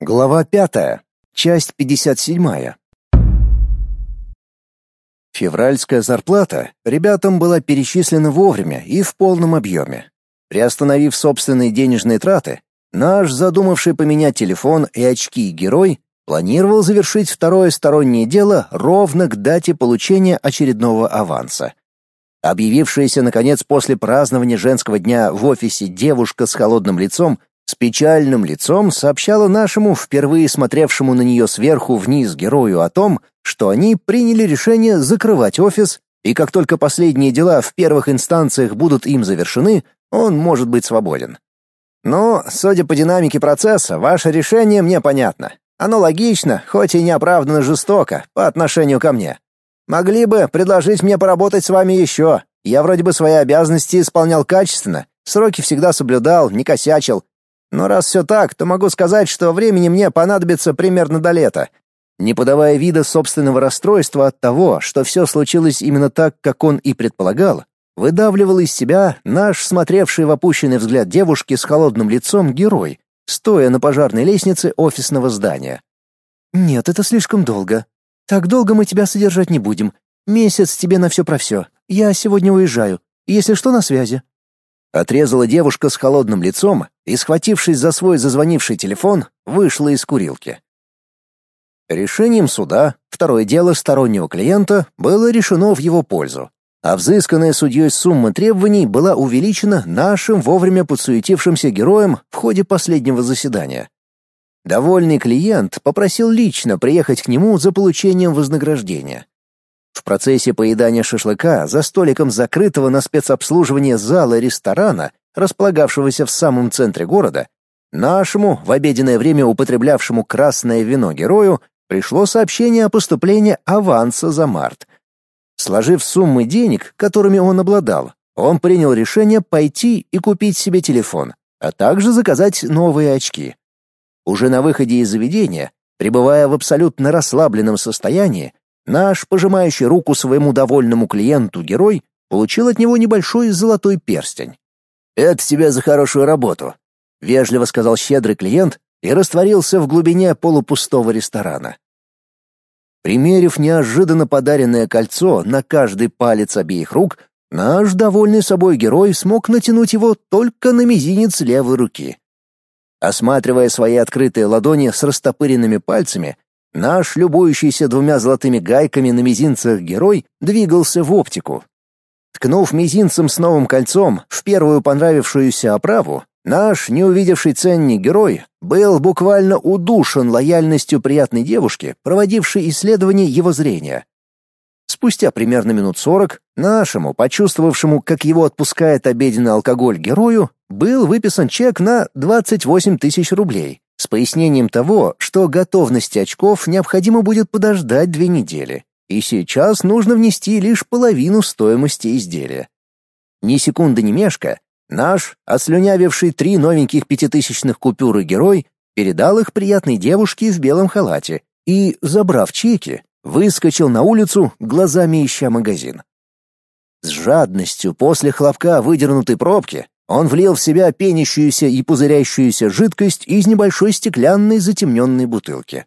Глава пятая. Часть пятьдесят седьмая. Февральская зарплата ребятам была перечислена вовремя и в полном объеме. Приостановив собственные денежные траты, наш задумавший поменять телефон и очки герой планировал завершить второе стороннее дело ровно к дате получения очередного аванса. Объявившаяся, наконец, после празднования женского дня в офисе девушка с холодным лицом с печальным лицом сообщала нашему, впервые смотревшему на нее сверху вниз герою о том, что они приняли решение закрывать офис, и как только последние дела в первых инстанциях будут им завершены, он может быть свободен. Но, судя по динамике процесса, ваше решение мне понятно. Оно логично, хоть и неоправданно жестоко по отношению ко мне. Могли бы предложить мне поработать с вами еще. Я вроде бы свои обязанности исполнял качественно, сроки всегда соблюдал, не косячил. Но раз все так, то могу сказать, что времени мне понадобится примерно до лета. Не подавая вида собственного расстройства от того, что все случилось именно так, как он и предполагал, выдавливал из себя наш смотревший в опущенный взгляд девушки с холодным лицом герой, стоя на пожарной лестнице офисного здания. «Нет, это слишком долго. Так долго мы тебя содержать не будем. Месяц тебе на все про все. Я сегодня уезжаю. Если что, на связи». Отрезала девушка с холодным лицом и, схватившись за свой зазвонивший телефон, вышла из курилки. Решением суда второе дело стороннего клиента было решено в его пользу а взысканная судьей сумма требований была увеличена нашим вовремя подсуетившимся героем в ходе последнего заседания. Довольный клиент попросил лично приехать к нему за получением вознаграждения. В процессе поедания шашлыка за столиком закрытого на спецобслуживание зала ресторана, располагавшегося в самом центре города, нашему в обеденное время употреблявшему красное вино герою пришло сообщение о поступлении аванса за март — Сложив суммы денег, которыми он обладал, он принял решение пойти и купить себе телефон, а также заказать новые очки. Уже на выходе из заведения, пребывая в абсолютно расслабленном состоянии, наш, пожимающий руку своему довольному клиенту герой, получил от него небольшой золотой перстень. «Это тебе за хорошую работу», — вежливо сказал щедрый клиент и растворился в глубине полупустого ресторана. Примерив неожиданно подаренное кольцо на каждый палец обеих рук, наш довольный собой герой смог натянуть его только на мизинец левой руки. Осматривая свои открытые ладони с растопыренными пальцами, наш, любующийся двумя золотыми гайками на мизинцах герой, двигался в оптику. Ткнув мизинцем с новым кольцом в первую понравившуюся оправу, Наш неувидевший ценник герой был буквально удушен лояльностью приятной девушки, проводившей исследование его зрения. Спустя примерно минут сорок нашему, почувствовавшему, как его отпускает обеденный алкоголь герою, был выписан чек на 28 тысяч рублей с пояснением того, что готовности очков необходимо будет подождать две недели, и сейчас нужно внести лишь половину стоимости изделия. Ни секунды не мешка, Наш, ослюнявивший три новеньких пятитысячных купюры герой, передал их приятной девушке в белом халате и, забрав чеки, выскочил на улицу, глазами ища магазин. С жадностью после хлопка выдернутой пробки он влил в себя пенящуюся и пузырящуюся жидкость из небольшой стеклянной затемненной бутылки.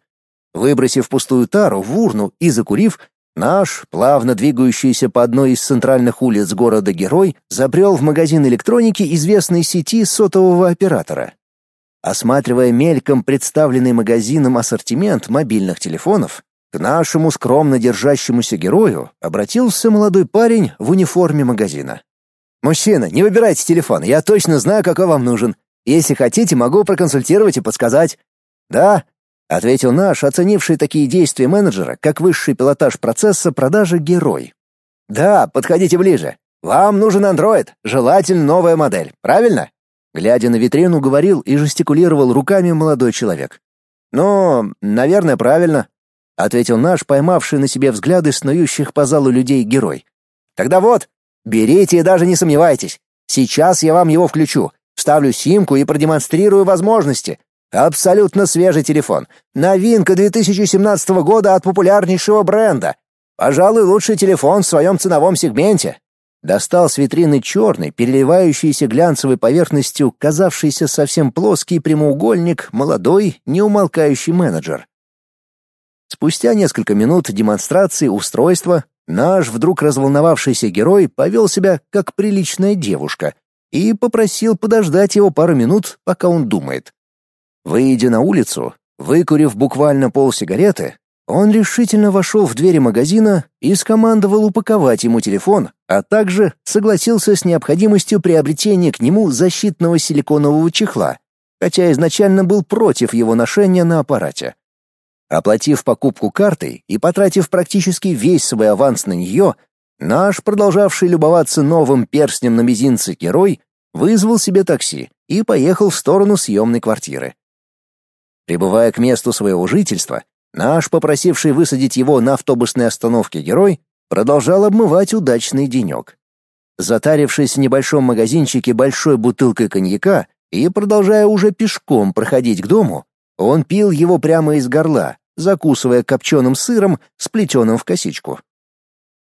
Выбросив пустую тару в урну и закурив, Наш, плавно двигающийся по одной из центральных улиц города герой, забрел в магазин электроники известной сети сотового оператора. Осматривая мельком представленный магазином ассортимент мобильных телефонов, к нашему скромно держащемуся герою обратился молодой парень в униформе магазина. «Мужчина, не выбирайте телефон, я точно знаю, какой вам нужен. Если хотите, могу проконсультировать и подсказать». «Да, ответил наш, оценивший такие действия менеджера, как высший пилотаж процесса продажи герой. Да, подходите ближе. Вам нужен Android, желательно новая модель, правильно? Глядя на витрину, говорил и жестикулировал руками молодой человек. Ну, наверное, правильно, ответил наш, поймавший на себе взгляды снующих по залу людей герой. Тогда вот, берите и даже не сомневайтесь. Сейчас я вам его включу, вставлю симку и продемонстрирую возможности, Абсолютно свежий телефон. Новинка 2017 года от популярнейшего бренда. Пожалуй, лучший телефон в своем ценовом сегменте. достал с витрины черный, переливающийся глянцевой поверхностью, казавшийся совсем плоский прямоугольник, молодой, неумолкающий менеджер. Спустя несколько минут демонстрации устройства наш вдруг разволновавшийся герой повел себя как приличная девушка и попросил подождать его пару минут, пока он думает. Выйдя на улицу, выкурив буквально полсигареты, он решительно вошел в двери магазина и скомандовал упаковать ему телефон, а также согласился с необходимостью приобретения к нему защитного силиконового чехла, хотя изначально был против его ношения на аппарате. Оплатив покупку картой и потратив практически весь свой аванс на нее, наш, продолжавший любоваться новым перстнем на мизинце герой, вызвал себе такси и поехал в сторону съемной квартиры. Прибывая к месту своего жительства, Наш, попросивший высадить его на автобусной остановке герой, продолжал обмывать удачный денек. Затарившись в небольшом магазинчике большой бутылкой коньяка и продолжая уже пешком проходить к дому, он пил его прямо из горла, закусывая копченым сыром, сплетенным в косичку.